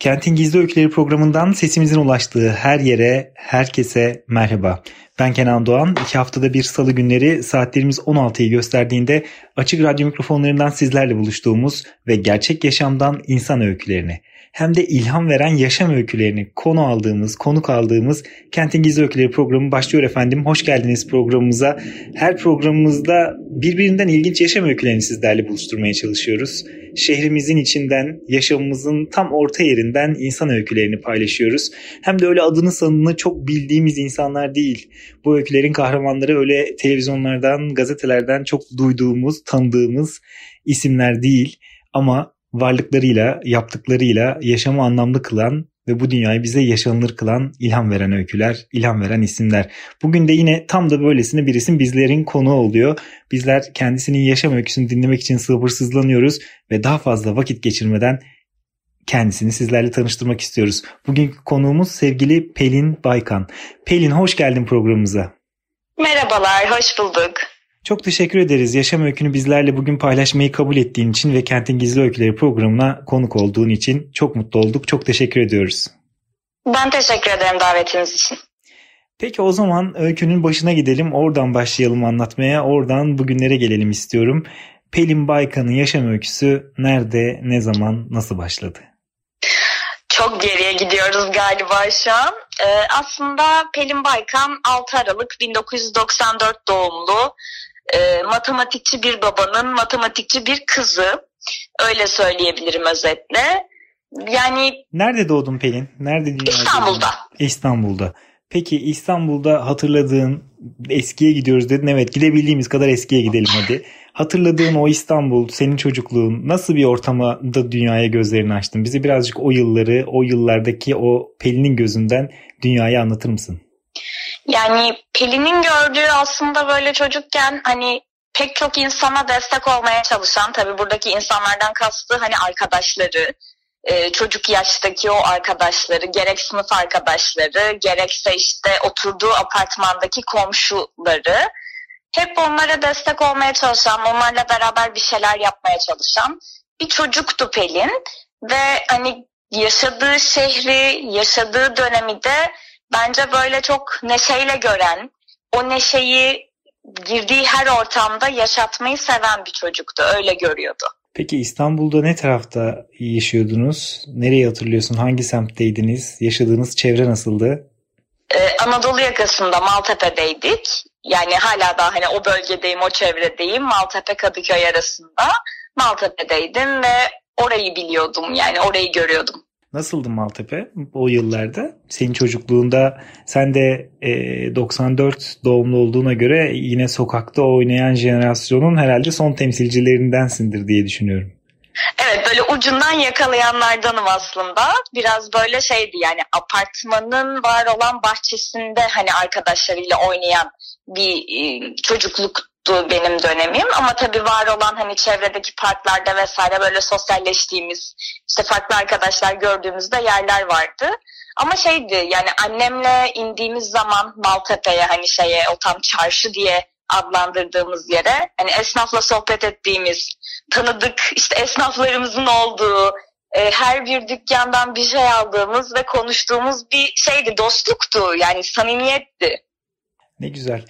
Kentin Gizli Öyküleri programından sesimizin ulaştığı her yere, herkese merhaba. Ben Kenan Doğan. İki haftada bir salı günleri saatlerimiz 16'yı gösterdiğinde açık radyo mikrofonlarından sizlerle buluştuğumuz ve gerçek yaşamdan insan öykülerini hem de ilham veren yaşam öykülerini konu aldığımız, konuk aldığımız Kentin Gizli Öyküleri programı başlıyor efendim. Hoş geldiniz programımıza. Her programımızda birbirinden ilginç yaşam öykülerini sizlerle buluşturmaya çalışıyoruz. Şehrimizin içinden, yaşamımızın tam orta yerinden insan öykülerini paylaşıyoruz. Hem de öyle adını sanını çok bildiğimiz insanlar değil. Bu öykülerin kahramanları öyle televizyonlardan, gazetelerden çok duyduğumuz, tanıdığımız isimler değil. Ama varlıklarıyla, yaptıklarıyla yaşamı anlamlı kılan ve bu dünyayı bize yaşanılır kılan ilham veren öyküler, ilham veren isimler. Bugün de yine tam da böylesine bir isim bizlerin konuğu oluyor. Bizler kendisinin yaşam öyküsünü dinlemek için sabırsızlanıyoruz ve daha fazla vakit geçirmeden kendisini sizlerle tanıştırmak istiyoruz. Bugünkü konuğumuz sevgili Pelin Baykan. Pelin hoş geldin programımıza. Merhabalar, hoş bulduk. Çok teşekkür ederiz. Yaşam öykünü bizlerle bugün paylaşmayı kabul ettiğin için ve Kentin Gizli Öyküleri programına konuk olduğun için çok mutlu olduk. Çok teşekkür ediyoruz. Ben teşekkür ederim davetiniz için. Peki o zaman öykünün başına gidelim. Oradan başlayalım anlatmaya. Oradan bugünlere gelelim istiyorum. Pelin Baykan'ın yaşam öyküsü nerede, ne zaman, nasıl başladı? Çok geriye gidiyoruz galiba şu an. Ee, aslında Pelin Baykan 6 Aralık 1994 doğumlu e, matematikçi bir babanın matematikçi bir kızı. Öyle söyleyebilirim özetle. Yani Nerede doğdun Pelin? Nerede İstanbul'da. Doğdun? İstanbul'da. Peki İstanbul'da hatırladığın eskiye gidiyoruz dedin. Evet gidebildiğimiz kadar eskiye gidelim hadi. Hatırladığın o İstanbul, senin çocukluğun nasıl bir ortamda dünyaya gözlerini açtın? Bize birazcık o yılları, o yıllardaki o Pelin'in gözünden dünyayı anlatır mısın? Yani Pelin'in gördüğü aslında böyle çocukken hani pek çok insana destek olmaya çalışan tabii buradaki insanlardan kastı hani arkadaşları, e, çocuk yaştaki o arkadaşları, gerek sınıf arkadaşları, gerekse işte oturduğu apartmandaki komşuları hep onlara destek olmaya çalışan, onlarla beraber bir şeyler yapmaya çalışan bir çocuktu Pelin ve hani yaşadığı şehri, yaşadığı dönemi de bence böyle çok neşeyle gören, o neşeyi girdiği her ortamda yaşatmayı seven bir çocuktu. Öyle görüyordu. Peki İstanbul'da ne tarafta yaşıyordunuz? Nereyi hatırlıyorsun? Hangi semtteydiniz? Yaşadığınız çevre nasıldı? Ee, Anadolu yakasında Maltepe'deydik. Yani hala da hani o bölgedeyim, o çevredeyim. Maltepe Kadıköy arasında. Maltepe'deydim ve orayı biliyordum. Yani orayı görüyordum. Nasıldı Maltepe o yıllarda? Senin çocukluğunda sen de e, 94 doğumlu olduğuna göre yine sokakta oynayan jenerasyonun herhalde son temsilcilerindensindir diye düşünüyorum. Evet böyle ucundan yakalayanlardanım aslında. Biraz böyle şeydi yani apartmanın var olan bahçesinde hani arkadaşlarıyla oynayan bir e, çocukluktu benim dönemim. Ama tabii var olan hani çevredeki parklarda vesaire böyle sosyalleştiğimiz işte farklı arkadaşlar gördüğümüzde yerler vardı. Ama şeydi yani annemle indiğimiz zaman Maltepe'ye hani şeye o tam çarşı diye adlandırdığımız yere hani esnafla sohbet ettiğimiz tanıdık işte esnaflarımızın olduğu e, her bir dükkandan bir şey aldığımız ve konuştuğumuz bir şeydi dostluktu yani samimiyetti. Ne güzel.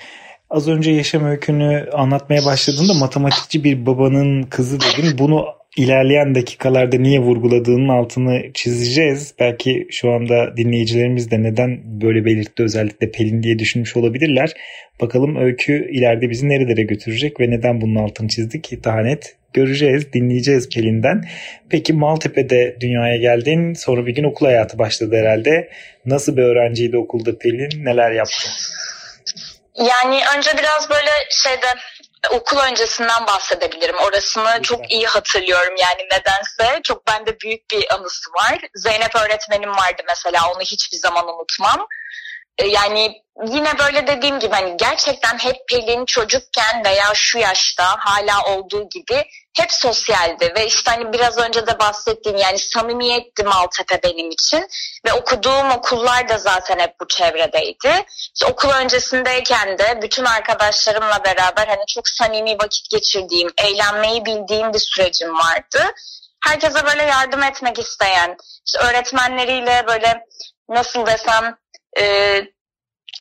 Az önce yaşam öykünü anlatmaya başladığında matematikçi bir babanın kızı dedin. Bunu ilerleyen dakikalarda niye vurguladığının altını çizeceğiz. Belki şu anda dinleyicilerimiz de neden böyle belirtti özellikle Pelin diye düşünmüş olabilirler. Bakalım öykü ileride bizi nerelere götürecek ve neden bunun altını çizdik daha net göreceğiz, dinleyeceğiz Pelin'den. Peki Maltepe'de dünyaya geldin. Sonra bir gün okul hayatı başladı herhalde. Nasıl bir öğrenciydi okulda Pelin? Neler yaptın? Yani önce biraz böyle şeyde okul öncesinden bahsedebilirim. Orasını çok iyi hatırlıyorum yani nedense. Çok bende büyük bir anısı var. Zeynep öğretmenim vardı mesela onu hiçbir zaman unutmam. E, yani yine böyle dediğim gibi hani gerçekten hep Pelin çocukken veya şu yaşta hala olduğu gibi hep sosyaldi ve işte hani biraz önce de bahsettiğim yani samimiyetti Maltepe benim için ve okuduğum okullar da zaten hep bu çevredeydi. İşte okul öncesindeyken de bütün arkadaşlarımla beraber hani çok samimi vakit geçirdiğim, eğlenmeyi bildiğim bir sürecim vardı. Herkese böyle yardım etmek isteyen, işte öğretmenleriyle böyle nasıl desem e,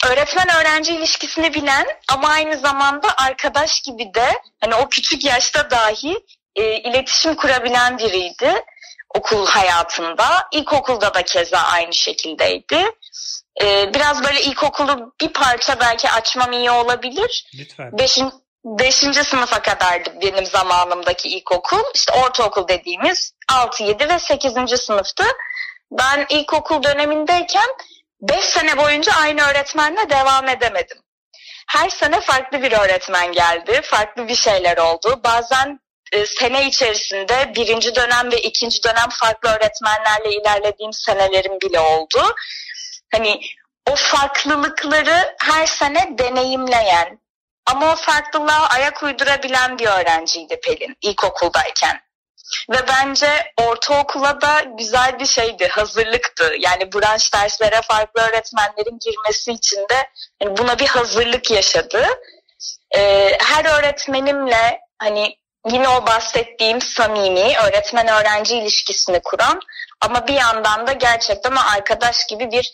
öğretmen öğrenci ilişkisini bilen ama aynı zamanda arkadaş gibi de hani o küçük yaşta dahi e, iletişim kurabilen biriydi okul hayatında. İlkokulda da keza aynı şekildeydi. E, biraz böyle ilkokulu bir parça belki açmam iyi olabilir. Lütfen. Beşin, beşinci sınıfa kadardı benim zamanımdaki ilkokul. İşte ortaokul dediğimiz 6, 7 ve 8. sınıftı. Ben ilkokul dönemindeyken 5 sene boyunca aynı öğretmenle devam edemedim. Her sene farklı bir öğretmen geldi, farklı bir şeyler oldu. Bazen e, sene içerisinde birinci dönem ve ikinci dönem farklı öğretmenlerle ilerlediğim senelerim bile oldu. Hani o farklılıkları her sene deneyimleyen ama o farklılığa ayak uydurabilen bir öğrenciydi Pelin ilkokuldayken. Ve bence ortaokula da güzel bir şeydi, hazırlıktı. Yani branş derslere farklı öğretmenlerin girmesi için de buna bir hazırlık yaşadı. Ee, her öğretmenimle hani yine o bahsettiğim samimi öğretmen-öğrenci ilişkisini kuran ama bir yandan da gerçekten arkadaş gibi bir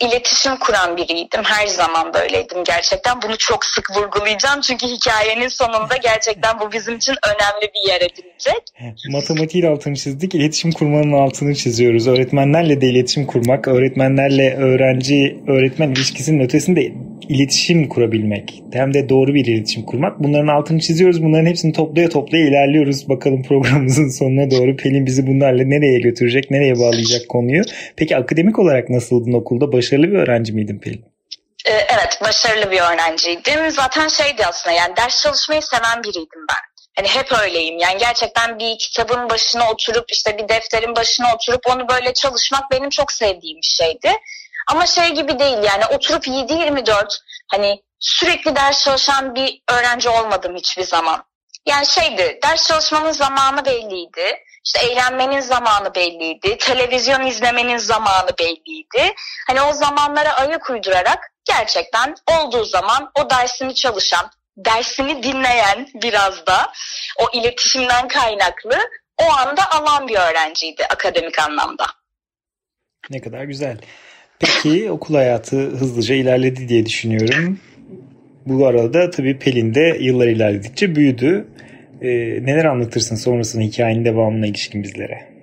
iletişim kuran biriydim. Her zaman böyleydim gerçekten. Bunu çok sık vurgulayacağım çünkü hikayenin sonunda gerçekten bu bizim için önemli bir yer edinecek. Matematiğin altını çizdik, iletişim kurmanın altını çiziyoruz. Öğretmenlerle de iletişim kurmak, öğretmenlerle öğrenci, öğretmen ilişkisinin ötesinde iletişim kurabilmek. Hem de doğru bir iletişim kurmak. Bunların altını çiziyoruz. Bunların hepsini toplaya toplaya ilerliyoruz. Bakalım programımızın sonuna doğru Pelin bizi bunlarla nereye götürecek, nereye bağlayacak konuyu. Peki akademik olarak nasıldın okulda? Başarılı bir öğrenci miydin Pelin? Ee, evet, başarılı bir öğrenciydim. Zaten şeydi aslında yani ders çalışmayı seven biriydim ben. Hani hep öyleyim. Yani gerçekten bir kitabın başına oturup işte bir defterin başına oturup onu böyle çalışmak benim çok sevdiğim bir şeydi. Ama şey gibi değil yani oturup 7-24 hani sürekli ders çalışan bir öğrenci olmadım hiçbir zaman. Yani şeydi ders çalışmanın zamanı belliydi. İşte eğlenmenin zamanı belliydi. Televizyon izlemenin zamanı belliydi. Hani o zamanlara ayak uydurarak gerçekten olduğu zaman o dersini çalışan, dersini dinleyen biraz da o iletişimden kaynaklı o anda alan bir öğrenciydi akademik anlamda. Ne kadar güzel. Peki okul hayatı hızlıca ilerledi diye düşünüyorum. Bu arada tabii Pelin de yıllar ilerledikçe büyüdü. Ee, neler anlatırsın sonrasında hikayenin devamına ilişkin bizlere?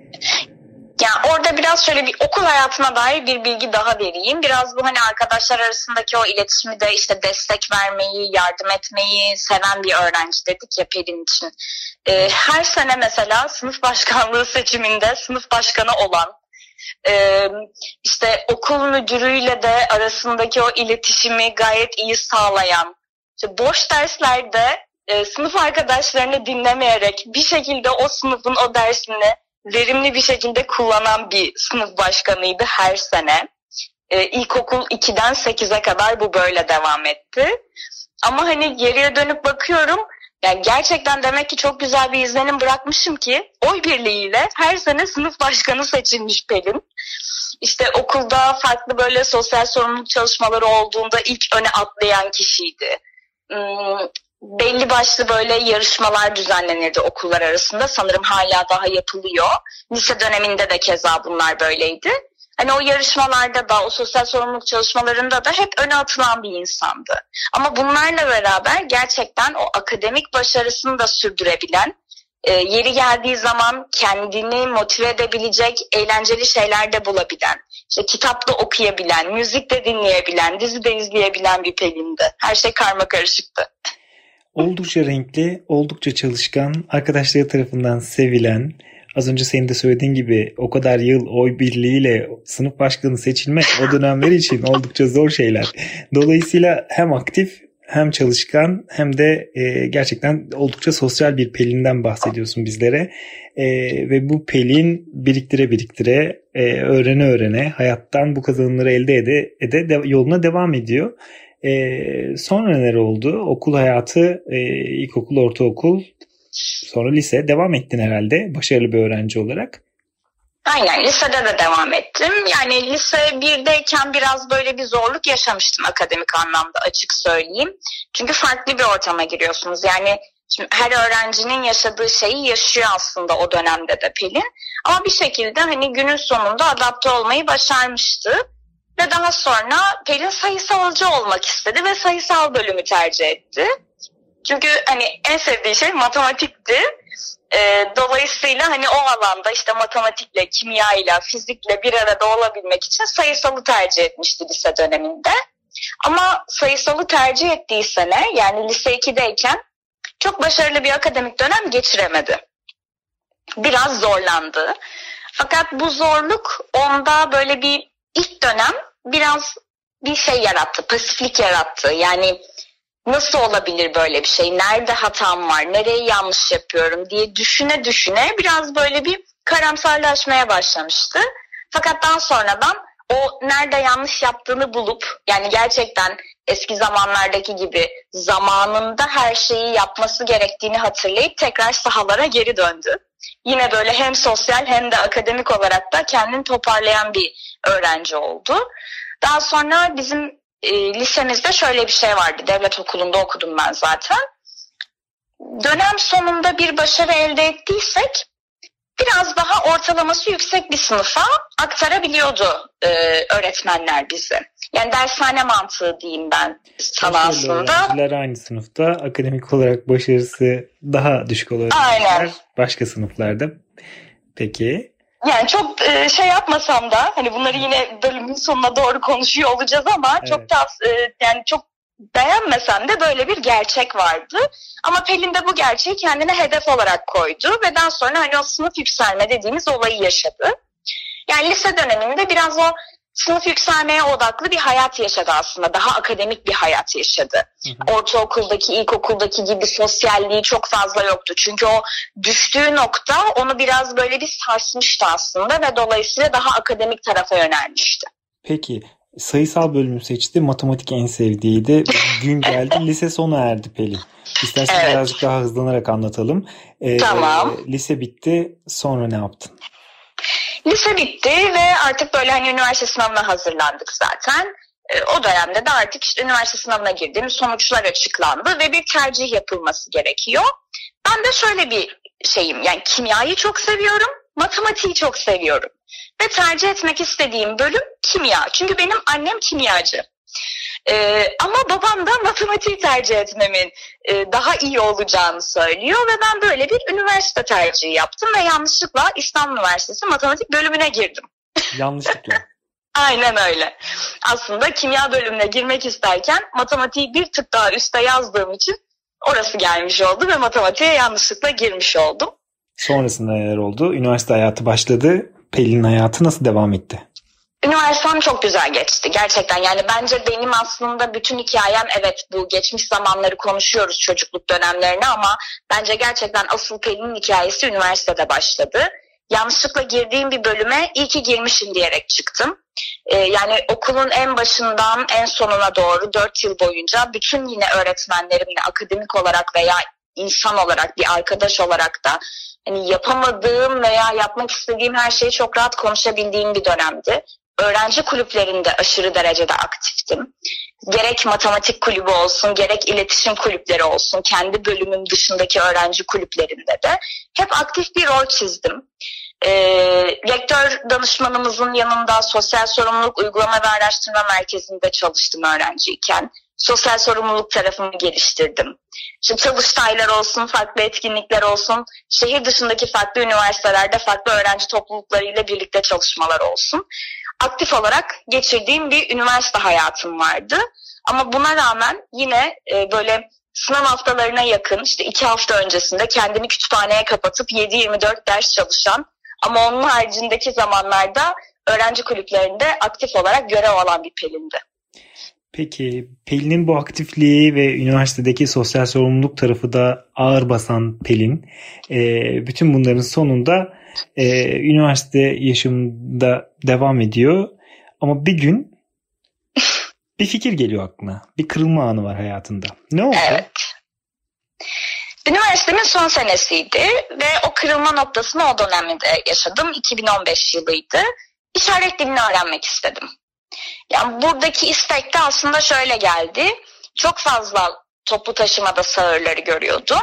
Yani orada biraz şöyle bir okul hayatına dair bir bilgi daha vereyim. Biraz bu hani arkadaşlar arasındaki o iletişimi de işte destek vermeyi, yardım etmeyi seven bir öğrenci dedik ya Pelin için. Ee, her sene mesela sınıf başkanlığı seçiminde sınıf başkanı olan e, işte okul müdürüyle de arasındaki o iletişimi gayet iyi sağlayan, işte boş derslerde e, sınıf arkadaşlarını dinlemeyerek bir şekilde o sınıfın o dersini verimli bir şekilde kullanan bir sınıf başkanıydı her sene. E, ilkokul 2'den 8'e kadar bu böyle devam etti. Ama hani geriye dönüp bakıyorum yani gerçekten demek ki çok güzel bir izlenim bırakmışım ki oy birliğiyle her sene sınıf başkanı seçilmiş Pelin. İşte okulda farklı böyle sosyal sorumluluk çalışmaları olduğunda ilk öne atlayan kişiydi. Hmm, belli başlı böyle yarışmalar düzenlenirdi okullar arasında. Sanırım hala daha yapılıyor. Lise döneminde de keza bunlar böyleydi. Hani o yarışmalarda da, o sosyal sorumluluk çalışmalarında da hep öne atılan bir insandı. Ama bunlarla beraber gerçekten o akademik başarısını da sürdürebilen, e, yeri geldiği zaman kendini motive edebilecek eğlenceli şeyler de bulabilen, işte kitap da okuyabilen, müzik de dinleyebilen, dizi de izleyebilen bir Pelin'di. Her şey karma karışıktı. Oldukça renkli, oldukça çalışkan, arkadaşları tarafından sevilen, az önce senin de söylediğin gibi o kadar yıl oy birliğiyle sınıf başkanı seçilmek o dönemler için oldukça zor şeyler. Dolayısıyla hem aktif hem çalışkan hem de e, gerçekten oldukça sosyal bir Pelin'den bahsediyorsun bizlere. E, ve bu Pelin biriktire biriktire, e, öğrene öğrene hayattan bu kazanımları elde ede, ede de, yoluna devam ediyor. E, sonra neler oldu? Okul hayatı, e, ilkokul, ortaokul, sonra lise devam ettin herhalde başarılı bir öğrenci olarak. Aynen lisede de devam ettim. Yani lise 1'deyken biraz böyle bir zorluk yaşamıştım akademik anlamda açık söyleyeyim. Çünkü farklı bir ortama giriyorsunuz. Yani şimdi her öğrencinin yaşadığı şeyi yaşıyor aslında o dönemde de Pelin. Ama bir şekilde hani günün sonunda adapte olmayı başarmıştı. Ve daha sonra Pelin sayısalcı olmak istedi ve sayısal bölümü tercih etti. Çünkü hani en sevdiği şey matematikti. E, dolayısıyla hani o alanda işte matematikle, kimyayla, fizikle bir arada olabilmek için sayısalı tercih etmişti lise döneminde. Ama sayısalı tercih ettiği sene yani lise 2'deyken çok başarılı bir akademik dönem geçiremedi. Biraz zorlandı. Fakat bu zorluk onda böyle bir ilk dönem biraz bir şey yarattı, pasiflik yarattı. Yani nasıl olabilir böyle bir şey? Nerede hatam var? Nereyi yanlış yapıyorum diye düşüne düşüne biraz böyle bir karamsarlaşmaya başlamıştı. Fakat daha sonradan o nerede yanlış yaptığını bulup yani gerçekten eski zamanlardaki gibi zamanında her şeyi yapması gerektiğini hatırlayıp tekrar sahalara geri döndü. Yine böyle hem sosyal hem de akademik olarak da kendini toparlayan bir öğrenci oldu. Daha sonra bizim e, lisemizde şöyle bir şey vardı. Devlet okulunda okudum ben zaten. Dönem sonunda bir başarı elde ettiysek biraz daha ortalaması yüksek bir sınıfa aktarabiliyordu e, öğretmenler bizi. Yani dershane mantığı diyeyim ben sana aslında. Öğrenciler aynı sınıfta akademik olarak başarısı daha düşük olan öğrenciler başka sınıflarda. Peki yani çok e, şey yapmasam da hani bunları yine bölümün sonuna doğru konuşuyor olacağız ama evet. çok da e, yani çok beğenmesem de böyle bir gerçek vardı. Ama Pelin de bu gerçeği kendine hedef olarak koydu ve daha sonra hani o sınıf yükselme dediğimiz olayı yaşadı. Yani lise döneminde biraz o sınıf yükselmeye odaklı bir hayat yaşadı aslında. Daha akademik bir hayat yaşadı. Hı hı. Ortaokuldaki, ilkokuldaki gibi sosyalliği çok fazla yoktu. Çünkü o düştüğü nokta onu biraz böyle bir sarsmıştı aslında ve dolayısıyla daha akademik tarafa yönelmişti. Peki sayısal bölümü seçti. Matematik en sevdiğiydi. Gün geldi. lise sona erdi Pelin. İstersen evet. birazcık daha hızlanarak anlatalım. Ee, tamam. Lise bitti. Sonra ne yaptın? Lise bitti ve artık böyle hani üniversite sınavına hazırlandık zaten. E, o dönemde de artık işte üniversite sınavına girdim. Sonuçlar açıklandı ve bir tercih yapılması gerekiyor. Ben de şöyle bir şeyim yani kimyayı çok seviyorum, matematiği çok seviyorum. Ve tercih etmek istediğim bölüm kimya. Çünkü benim annem kimyacı. Ee, ama babam da matematiği tercih etmemin e, daha iyi olacağını söylüyor ve ben böyle bir üniversite tercihi yaptım ve yanlışlıkla İstanbul Üniversitesi matematik bölümüne girdim. Yanlışlıkla. Aynen öyle. Aslında kimya bölümüne girmek isterken matematiği bir tık daha üste yazdığım için orası gelmiş oldu ve matematiğe yanlışlıkla girmiş oldum. Sonrasında neler oldu? Üniversite hayatı başladı. Pelin'in hayatı nasıl devam etti? Üniversitem çok güzel geçti gerçekten. Yani bence benim aslında bütün hikayem evet bu geçmiş zamanları konuşuyoruz çocukluk dönemlerini ama bence gerçekten asıl Pelin'in hikayesi üniversitede başladı. Yanlışlıkla girdiğim bir bölüme iyi ki girmişim diyerek çıktım. Ee, yani okulun en başından en sonuna doğru dört yıl boyunca bütün yine öğretmenlerimle akademik olarak veya insan olarak bir arkadaş olarak da hani yapamadığım veya yapmak istediğim her şeyi çok rahat konuşabildiğim bir dönemdi öğrenci kulüplerinde aşırı derecede aktiftim. Gerek matematik kulübü olsun, gerek iletişim kulüpleri olsun, kendi bölümüm dışındaki öğrenci kulüplerinde de hep aktif bir rol çizdim. E, rektör danışmanımızın yanında sosyal sorumluluk uygulama ve araştırma merkezinde çalıştım öğrenciyken. Sosyal sorumluluk tarafımı geliştirdim. İşte çalıştaylar olsun, farklı etkinlikler olsun, şehir dışındaki farklı üniversitelerde farklı öğrenci topluluklarıyla birlikte çalışmalar olsun aktif olarak geçirdiğim bir üniversite hayatım vardı. Ama buna rağmen yine e, böyle sınav haftalarına yakın işte iki hafta öncesinde kendini kütüphaneye kapatıp 7-24 ders çalışan ama onun haricindeki zamanlarda öğrenci kulüplerinde aktif olarak görev alan bir Pelin'di. Peki Pelin'in bu aktifliği ve üniversitedeki sosyal sorumluluk tarafı da ağır basan Pelin. E, bütün bunların sonunda e, üniversite yaşamında devam ediyor. Ama bir gün bir fikir geliyor aklına. Bir kırılma anı var hayatında. Ne oldu? Evet. Üniversitemin son senesiydi ve o kırılma noktasını o dönemde yaşadım. 2015 yılıydı. İşaret dilini öğrenmek istedim. Yani buradaki istek de aslında şöyle geldi. Çok fazla toplu taşımada sağırları görüyordum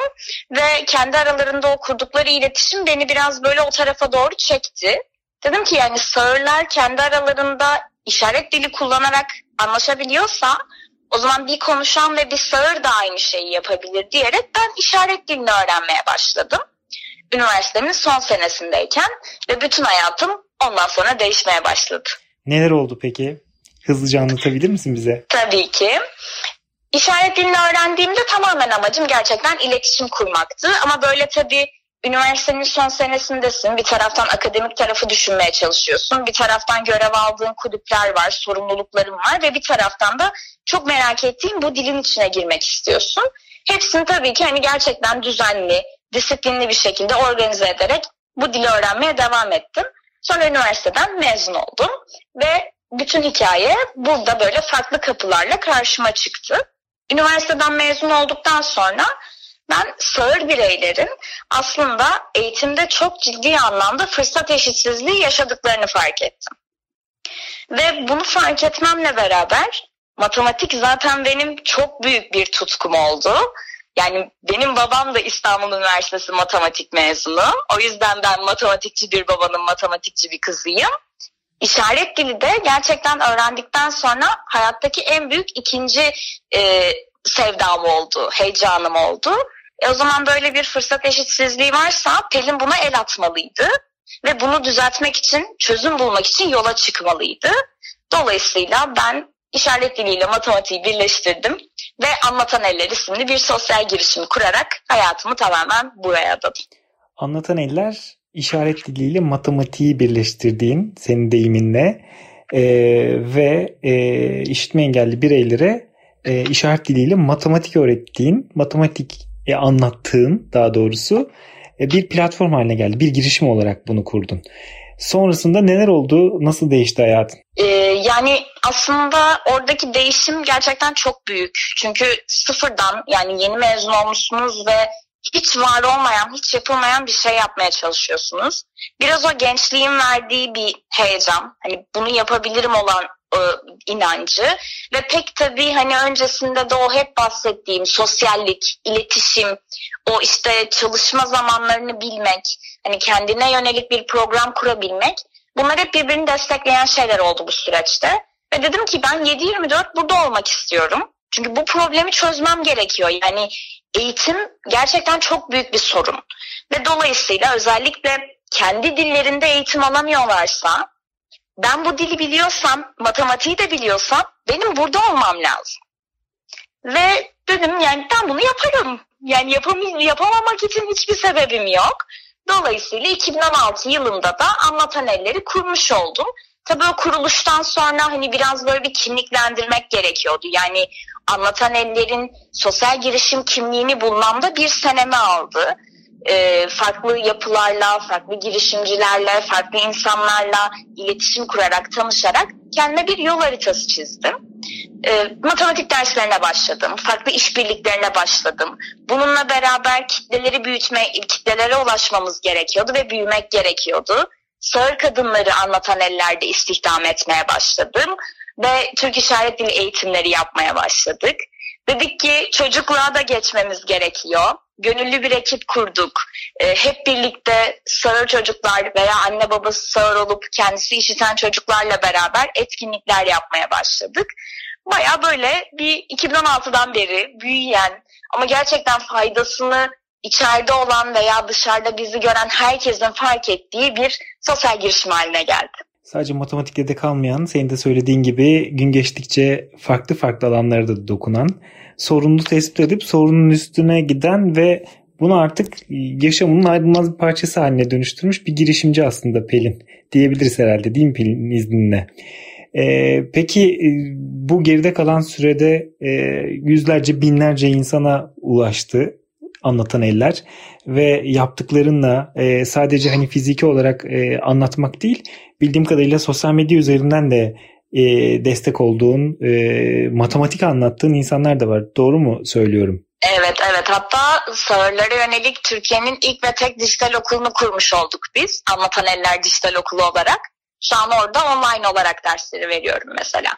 ve kendi aralarında o kurdukları iletişim beni biraz böyle o tarafa doğru çekti. Dedim ki yani sağırlar kendi aralarında işaret dili kullanarak anlaşabiliyorsa o zaman bir konuşan ve bir sağır da aynı şeyi yapabilir diyerek ben işaret dilini öğrenmeye başladım. Üniversitemin son senesindeyken ve bütün hayatım ondan sonra değişmeye başladı. Neler oldu peki? Hızlıca anlatabilir misin bize? Tabii ki. İşaret dilini öğrendiğimde tamamen amacım gerçekten iletişim kurmaktı. Ama böyle tabii üniversitenin son senesindesin. Bir taraftan akademik tarafı düşünmeye çalışıyorsun. Bir taraftan görev aldığın kulüpler var, sorumlulukların var ve bir taraftan da çok merak ettiğin bu dilin içine girmek istiyorsun. Hepsini tabii ki hani gerçekten düzenli, disiplinli bir şekilde organize ederek bu dili öğrenmeye devam ettim. Sonra üniversiteden mezun oldum ve bütün hikaye burada böyle farklı kapılarla karşıma çıktı. Üniversiteden mezun olduktan sonra ben sağır bireylerin aslında eğitimde çok ciddi anlamda fırsat eşitsizliği yaşadıklarını fark ettim. Ve bunu fark etmemle beraber matematik zaten benim çok büyük bir tutkum oldu. Yani benim babam da İstanbul Üniversitesi matematik mezunu. O yüzden ben matematikçi bir babanın matematikçi bir kızıyım. İşaret dili de gerçekten öğrendikten sonra hayattaki en büyük ikinci e, sevdam oldu, heyecanım oldu. E o zaman böyle bir fırsat eşitsizliği varsa Pelin buna el atmalıydı ve bunu düzeltmek için, çözüm bulmak için yola çıkmalıydı. Dolayısıyla ben işaret diliyle matematiği birleştirdim ve Anlatan Eller isimli bir sosyal girişim kurarak hayatımı tamamen buraya adadım. Anlatan Eller işaret diliyle matematiği birleştirdiğin senin deyiminle e, ve e, işitme engelli bireylere e, işaret diliyle matematik öğrettiğin, matematik e, anlattığın daha doğrusu e, bir platform haline geldi. Bir girişim olarak bunu kurdun. Sonrasında neler oldu? Nasıl değişti hayatın? Ee, yani aslında oradaki değişim gerçekten çok büyük. Çünkü sıfırdan yani yeni mezun olmuşsunuz ve hiç var olmayan, hiç yapılmayan bir şey yapmaya çalışıyorsunuz. Biraz o gençliğin verdiği bir heyecan, hani bunu yapabilirim olan e, inancı ve pek tabii hani öncesinde de o hep bahsettiğim sosyallik, iletişim, o işte çalışma zamanlarını bilmek, hani kendine yönelik bir program kurabilmek bunlar hep birbirini destekleyen şeyler oldu bu süreçte. Ve dedim ki ben 7-24 burada olmak istiyorum. Çünkü bu problemi çözmem gerekiyor. Yani eğitim gerçekten çok büyük bir sorun. Ve dolayısıyla özellikle kendi dillerinde eğitim alamıyorlarsa ben bu dili biliyorsam, matematiği de biliyorsam benim burada olmam lazım. Ve dedim yani ben bunu yaparım. Yani yapam yapamamak için hiçbir sebebim yok. Dolayısıyla 2016 yılında da Anlatan Elleri kurmuş oldum. Tabii o kuruluştan sonra hani biraz böyle bir kimliklendirmek gerekiyordu. Yani Anlatan Eller'in sosyal girişim kimliğini bulmamda bir senemi aldı e, farklı yapılarla, farklı girişimcilerle, farklı insanlarla iletişim kurarak, tanışarak kendime bir yol haritası çizdim. E, matematik derslerine başladım, farklı işbirliklerine başladım. Bununla beraber kitleleri büyütme, kitlelere ulaşmamız gerekiyordu ve büyümek gerekiyordu. Sağır kadınları anlatan ellerde istihdam etmeye başladım ve Türk İşaret Dili eğitimleri yapmaya başladık. Dedik ki çocukluğa da geçmemiz gerekiyor gönüllü bir ekip kurduk. E, hep birlikte sağır çocuklar veya anne babası sağır olup kendisi işiten çocuklarla beraber etkinlikler yapmaya başladık. Baya böyle bir 2016'dan beri büyüyen ama gerçekten faydasını içeride olan veya dışarıda bizi gören herkesin fark ettiği bir sosyal girişim haline geldi. Sadece matematikte de kalmayan, senin de söylediğin gibi gün geçtikçe farklı farklı alanlara da dokunan sorunu tespit edip sorunun üstüne giden ve bunu artık yaşamının ayrılmaz bir parçası haline dönüştürmüş bir girişimci aslında Pelin diyebiliriz herhalde değil mi Pelin izninle? E, peki e, bu geride kalan sürede e, yüzlerce binlerce insana ulaştı anlatan eller ve yaptıklarınla e, sadece hani fiziki olarak e, anlatmak değil bildiğim kadarıyla sosyal medya üzerinden de e, destek olduğun e, matematik anlattığın insanlar da var. Doğru mu söylüyorum? Evet evet hatta sağırlara yönelik Türkiye'nin ilk ve tek dijital okulunu kurmuş olduk biz. Anlatan Eller Dijital Okulu olarak. Şu an orada online olarak dersleri veriyorum mesela.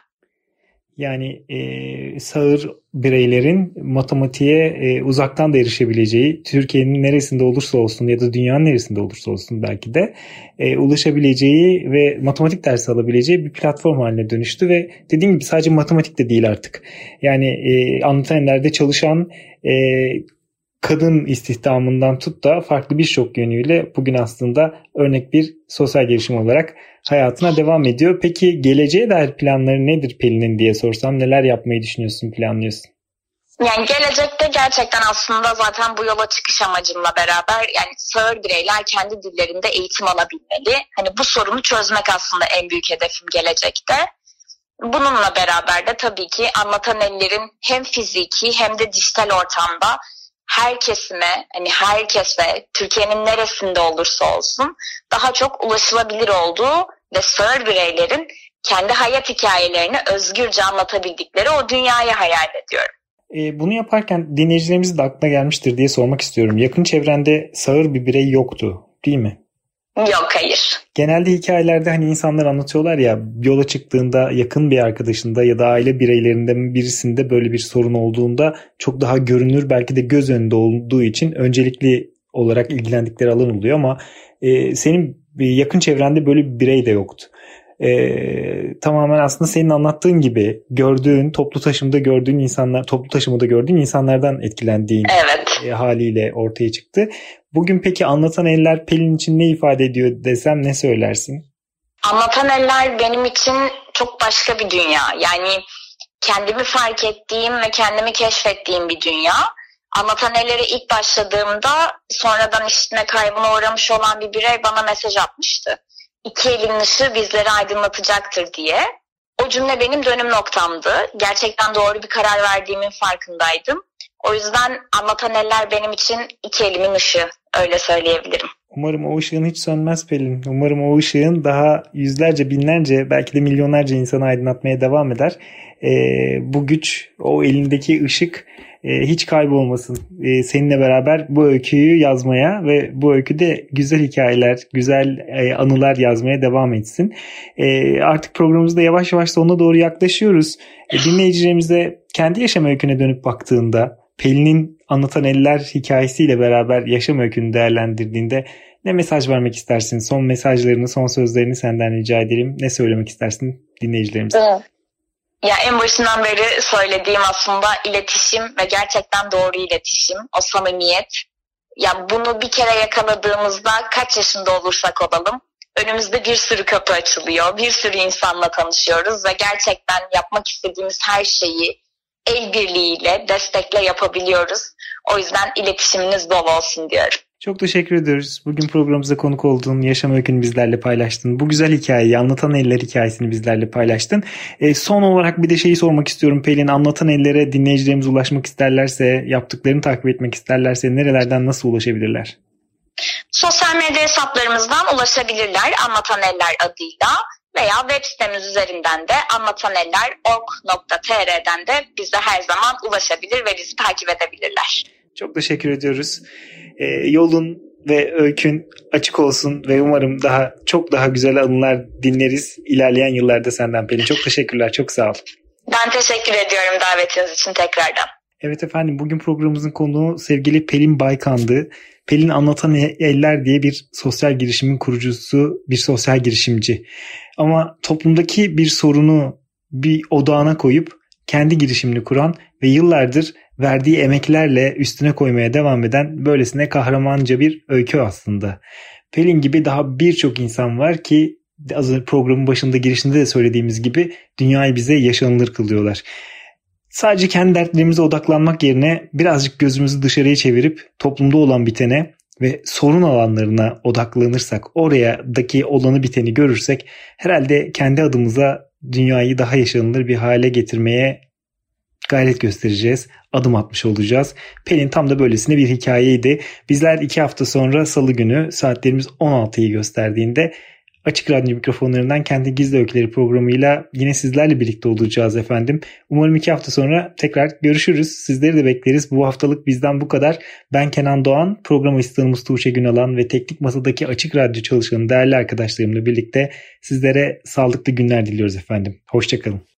Yani e, sağır bireylerin matematiğe e, uzaktan da erişebileceği, Türkiye'nin neresinde olursa olsun ya da dünyanın neresinde olursa olsun belki de e, ulaşabileceği ve matematik dersi alabileceği bir platform haline dönüştü ve dediğim gibi sadece matematik de değil artık. Yani e, anlatan çalışan e, kadın istihdamından tut da farklı birçok yönüyle bugün aslında örnek bir sosyal gelişim olarak hayatına devam ediyor. Peki geleceğe dair planları nedir Pelin'in diye sorsam neler yapmayı düşünüyorsun, planlıyorsun? Yani gelecekte gerçekten aslında zaten bu yola çıkış amacımla beraber yani sağır bireyler kendi dillerinde eğitim alabilmeli. Hani bu sorunu çözmek aslında en büyük hedefim gelecekte. Bununla beraber de tabii ki anlatan ellerin hem fiziki hem de dijital ortamda her kesime, hani herkese, Türkiye'nin neresinde olursa olsun daha çok ulaşılabilir olduğu ve sağır bireylerin kendi hayat hikayelerini özgürce anlatabildikleri o dünyayı hayal ediyorum. E, bunu yaparken dinleyicilerimiz de aklına gelmiştir diye sormak istiyorum. Yakın çevrende sağır bir birey yoktu değil mi? Yok hayır. Genelde hikayelerde hani insanlar anlatıyorlar ya yola çıktığında yakın bir arkadaşında ya da aile bireylerinden birisinde böyle bir sorun olduğunda çok daha görünür belki de göz önünde olduğu için öncelikli olarak ilgilendikleri alan oluyor ama e, senin yakın çevrende böyle bir birey de yoktu. E, tamamen aslında senin anlattığın gibi gördüğün toplu taşımda gördüğün insanlar toplu taşımada gördüğün insanlardan etkilendiğin evet. e, haliyle ortaya çıktı. Bugün peki anlatan eller Pelin için ne ifade ediyor desem ne söylersin? Anlatan eller benim için çok başka bir dünya. Yani kendimi fark ettiğim ve kendimi keşfettiğim bir dünya. Anlatan ellere ilk başladığımda sonradan işitme kaybına uğramış olan bir birey bana mesaj atmıştı. İki elin ışığı bizleri aydınlatacaktır diye. O cümle benim dönüm noktamdı. Gerçekten doğru bir karar verdiğimin farkındaydım. O yüzden anlatan eller benim için iki elimin ışığı. Öyle söyleyebilirim. Umarım o ışığın hiç sönmez Pelin. Umarım o ışığın daha yüzlerce, binlerce, belki de milyonlarca insanı aydınlatmaya devam eder. Ee, bu güç, o elindeki ışık e, hiç kaybolmasın. E, seninle beraber bu öyküyü yazmaya ve bu öyküde güzel hikayeler, güzel e, anılar yazmaya devam etsin. E, artık programımızda yavaş yavaş sonuna doğru yaklaşıyoruz. E, dinleyicilerimize kendi yaşam öyküne dönüp baktığında Pelin'in anlatan eller hikayesiyle beraber yaşam öykünü değerlendirdiğinde ne mesaj vermek istersin? Son mesajlarını, son sözlerini senden rica edelim. Ne söylemek istersin dinleyicilerimize? Ya en başından beri söylediğim aslında iletişim ve gerçekten doğru iletişim, o samimiyet. Ya bunu bir kere yakaladığımızda kaç yaşında olursak olalım önümüzde bir sürü kapı açılıyor. Bir sürü insanla tanışıyoruz ve gerçekten yapmak istediğimiz her şeyi el birliğiyle, destekle yapabiliyoruz. O yüzden iletişiminiz bol olsun diyorum. Çok teşekkür ediyoruz. Bugün programımıza konuk olduğun yaşam öykünü bizlerle paylaştın. Bu güzel hikayeyi, anlatan eller hikayesini bizlerle paylaştın. E, son olarak bir de şeyi sormak istiyorum Pelin. Anlatan ellere dinleyicilerimiz ulaşmak isterlerse, yaptıklarını takip etmek isterlerse nerelerden nasıl ulaşabilirler? Sosyal medya hesaplarımızdan ulaşabilirler Anlatan Eller adıyla veya web sitemiz üzerinden de anlataneller.org.tr'den de bize her zaman ulaşabilir ve bizi takip edebilirler. Çok teşekkür ediyoruz. Ee, yolun ve öykün açık olsun ve umarım daha çok daha güzel anılar dinleriz ilerleyen yıllarda senden Pelin. Çok teşekkürler, çok sağ ol. Ben teşekkür ediyorum davetiniz için tekrardan. Evet efendim bugün programımızın konuğu sevgili Pelin Baykan'dı. Pelin Anlatan Eller diye bir sosyal girişimin kurucusu, bir sosyal girişimci. Ama toplumdaki bir sorunu bir odağına koyup kendi girişimini kuran ve yıllardır verdiği emeklerle üstüne koymaya devam eden böylesine kahramanca bir öykü aslında. Pelin gibi daha birçok insan var ki az önce programın başında girişinde de söylediğimiz gibi dünyayı bize yaşanılır kılıyorlar. Sadece kendi dertlerimize odaklanmak yerine birazcık gözümüzü dışarıya çevirip toplumda olan bitene ve sorun alanlarına odaklanırsak, orayadaki olanı biteni görürsek herhalde kendi adımıza dünyayı daha yaşanılır bir hale getirmeye gayret göstereceğiz. Adım atmış olacağız. Pelin tam da böylesine bir hikayeydi. Bizler iki hafta sonra salı günü saatlerimiz 16'yı gösterdiğinde Açık Radyo mikrofonlarından Kendi Gizli Öyküleri programıyla yine sizlerle birlikte olacağız efendim. Umarım iki hafta sonra tekrar görüşürüz. Sizleri de bekleriz. Bu haftalık bizden bu kadar. Ben Kenan Doğan, program asistanımız Tuğçe Günalan ve teknik masadaki Açık Radyo çalışanı değerli arkadaşlarımla birlikte sizlere sağlıklı günler diliyoruz efendim. Hoşçakalın.